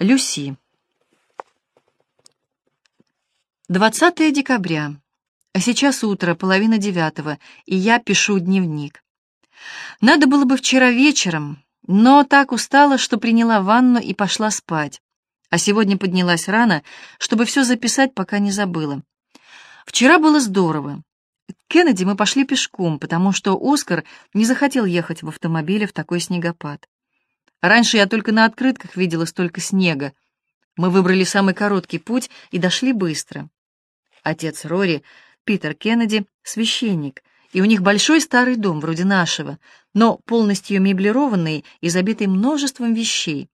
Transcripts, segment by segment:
Люси. 20 декабря. А сейчас утро, половина девятого, и я пишу дневник. Надо было бы вчера вечером, но так устала, что приняла ванну и пошла спать. А сегодня поднялась рано, чтобы все записать, пока не забыла. Вчера было здорово. К Кеннеди мы пошли пешком, потому что Оскар не захотел ехать в автомобиле в такой снегопад. Раньше я только на открытках видела столько снега. Мы выбрали самый короткий путь и дошли быстро. Отец Рори, Питер Кеннеди, священник, и у них большой старый дом, вроде нашего, но полностью меблированный и забитый множеством вещей.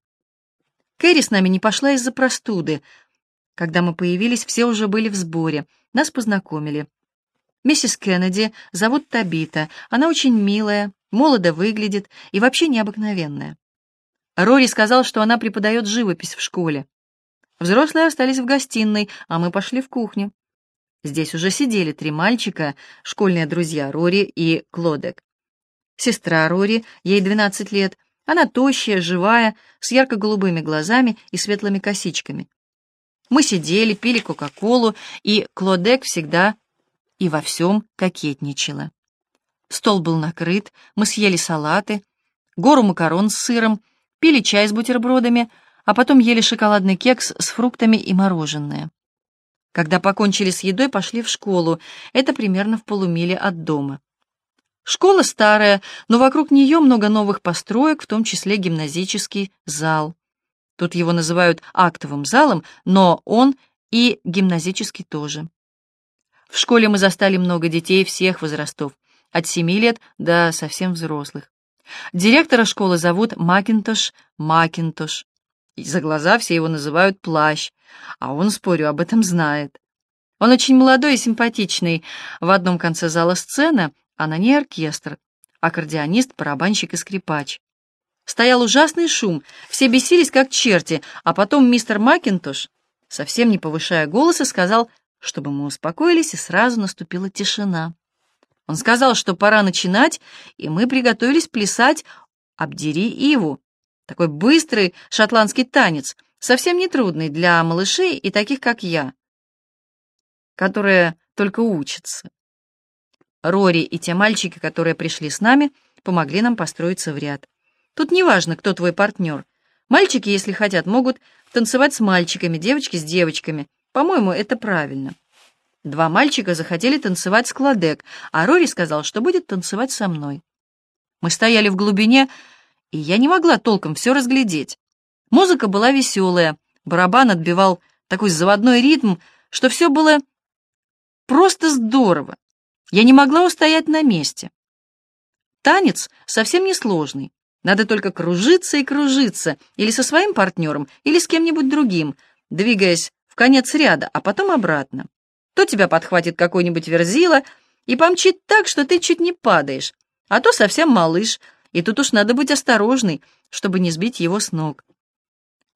Кэрри с нами не пошла из-за простуды. Когда мы появились, все уже были в сборе, нас познакомили. Миссис Кеннеди зовут Табита, она очень милая, молодо выглядит и вообще необыкновенная. Рори сказал, что она преподает живопись в школе. Взрослые остались в гостиной, а мы пошли в кухню. Здесь уже сидели три мальчика, школьные друзья Рори и Клодек. Сестра Рори, ей 12 лет, она тощая, живая, с ярко-голубыми глазами и светлыми косичками. Мы сидели, пили Кока-Колу, и Клодек всегда и во всем кокетничала. Стол был накрыт, мы съели салаты, гору макарон с сыром, пили чай с бутербродами, а потом ели шоколадный кекс с фруктами и мороженое. Когда покончили с едой, пошли в школу. Это примерно в полумиле от дома. Школа старая, но вокруг нее много новых построек, в том числе гимназический зал. Тут его называют актовым залом, но он и гимназический тоже. В школе мы застали много детей всех возрастов, от 7 лет до совсем взрослых. Директора школы зовут Макинтош Макинтош. И за глаза все его называют Плащ, а он, спорю, об этом знает. Он очень молодой и симпатичный. В одном конце зала сцена, а на ней оркестр, аккордеонист, барабанщик и скрипач. Стоял ужасный шум, все бесились как черти, а потом мистер Макинтош, совсем не повышая голоса, сказал, чтобы мы успокоились, и сразу наступила тишина. Он сказал, что пора начинать, и мы приготовились плясать «Обдери Иву». Такой быстрый шотландский танец, совсем не трудный для малышей и таких, как я, которые только учатся. Рори и те мальчики, которые пришли с нами, помогли нам построиться в ряд. Тут не важно, кто твой партнер. Мальчики, если хотят, могут танцевать с мальчиками, девочки с девочками. По-моему, это правильно. Два мальчика захотели танцевать с Кладек, а Рори сказал, что будет танцевать со мной. Мы стояли в глубине, и я не могла толком все разглядеть. Музыка была веселая, барабан отбивал такой заводной ритм, что все было просто здорово. Я не могла устоять на месте. Танец совсем несложный. Надо только кружиться и кружиться, или со своим партнером, или с кем-нибудь другим, двигаясь в конец ряда, а потом обратно. То тебя подхватит какой-нибудь верзила и помчит так, что ты чуть не падаешь, а то совсем малыш, и тут уж надо быть осторожной, чтобы не сбить его с ног.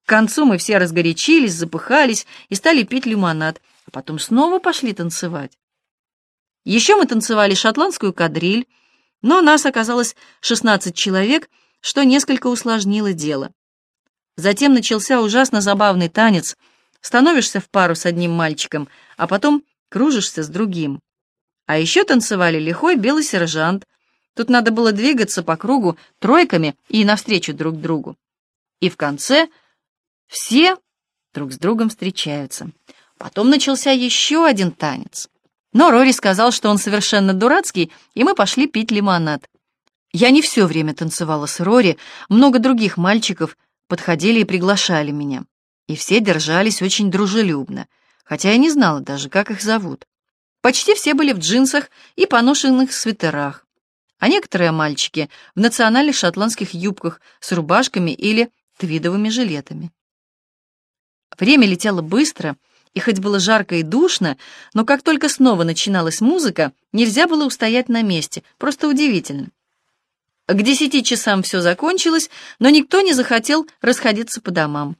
К концу мы все разгорячились, запыхались и стали пить лимонад, а потом снова пошли танцевать. Еще мы танцевали шотландскую кадриль, но нас оказалось 16 человек, что несколько усложнило дело. Затем начался ужасно забавный танец. Становишься в пару с одним мальчиком, а потом кружишься с другим. А еще танцевали лихой белый сержант. Тут надо было двигаться по кругу тройками и навстречу друг другу. И в конце все друг с другом встречаются. Потом начался еще один танец. Но Рори сказал, что он совершенно дурацкий, и мы пошли пить лимонад. Я не все время танцевала с Рори, много других мальчиков подходили и приглашали меня. И все держались очень дружелюбно — хотя я не знала даже, как их зовут. Почти все были в джинсах и поношенных свитерах, а некоторые мальчики в национальных шотландских юбках с рубашками или твидовыми жилетами. Время летело быстро, и хоть было жарко и душно, но как только снова начиналась музыка, нельзя было устоять на месте, просто удивительно. К десяти часам все закончилось, но никто не захотел расходиться по домам.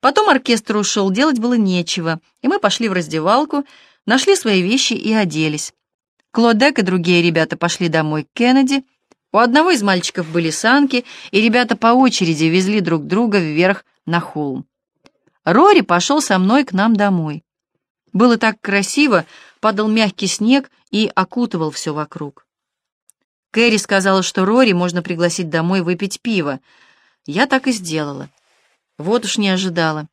Потом оркестр ушел, делать было нечего, и мы пошли в раздевалку, нашли свои вещи и оделись. Клодек и другие ребята пошли домой к Кеннеди. У одного из мальчиков были санки, и ребята по очереди везли друг друга вверх на холм. Рори пошел со мной к нам домой. Было так красиво, падал мягкий снег и окутывал все вокруг. Кэрри сказала, что Рори можно пригласить домой выпить пиво. Я так и сделала. Вот уж не ожидала.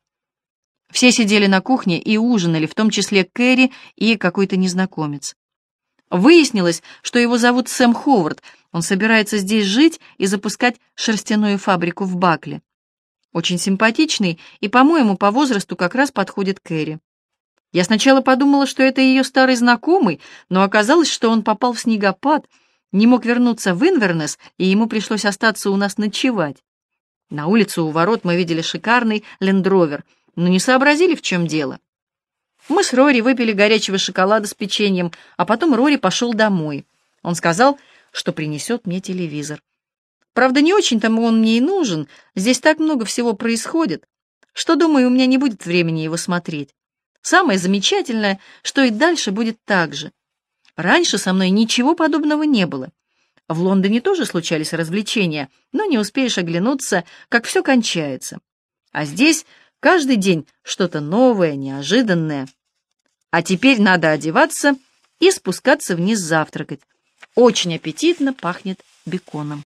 Все сидели на кухне и ужинали, в том числе Кэрри и какой-то незнакомец. Выяснилось, что его зовут Сэм Ховард. Он собирается здесь жить и запускать шерстяную фабрику в Бакле. Очень симпатичный и, по-моему, по возрасту как раз подходит Кэрри. Я сначала подумала, что это ее старый знакомый, но оказалось, что он попал в снегопад, не мог вернуться в Инвернес, и ему пришлось остаться у нас ночевать. На улице у ворот мы видели шикарный лендровер, но не сообразили, в чем дело. Мы с Рори выпили горячего шоколада с печеньем, а потом Рори пошел домой. Он сказал, что принесет мне телевизор. Правда, не очень-то он мне и нужен, здесь так много всего происходит, что, думаю, у меня не будет времени его смотреть. Самое замечательное, что и дальше будет так же. Раньше со мной ничего подобного не было. В Лондоне тоже случались развлечения, но не успеешь оглянуться, как все кончается. А здесь каждый день что-то новое, неожиданное. А теперь надо одеваться и спускаться вниз завтракать. Очень аппетитно пахнет беконом.